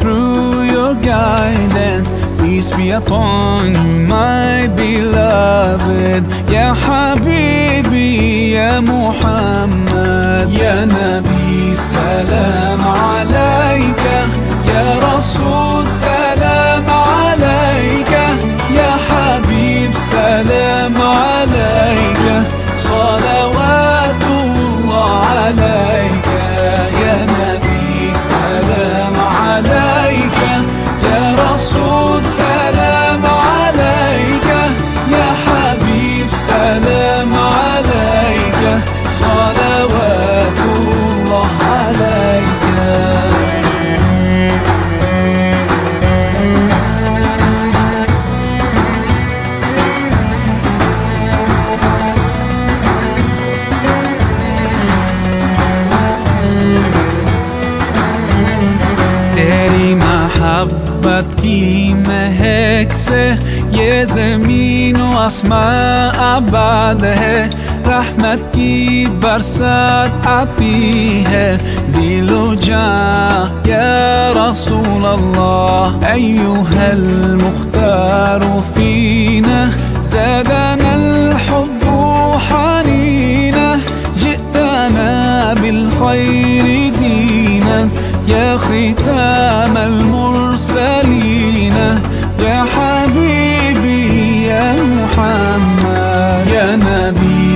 through your guidance Peace be upon you, my beloved Ya Habibi, Ya Muhammad Ya Nabi, salam alayka Ya Rasul, salam alayka Ya Habib, salam alayka souls محبت کی مہک سے یہ زمین و آسمان آباد ہے رحمت کی برسات آتی ہے دل و جان یا رسول اللہ ایوہ المختار فینا زادنا الحب حنینا جئتنا بالخير دينا. يا ختام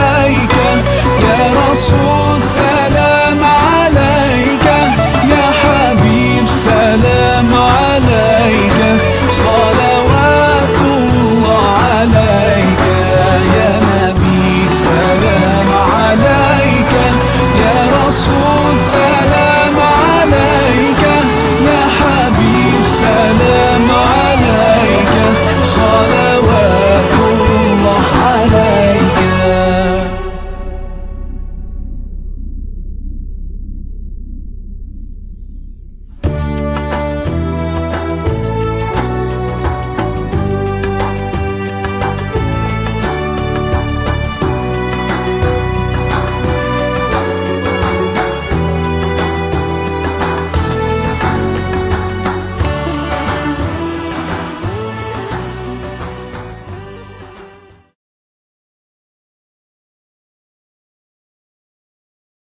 high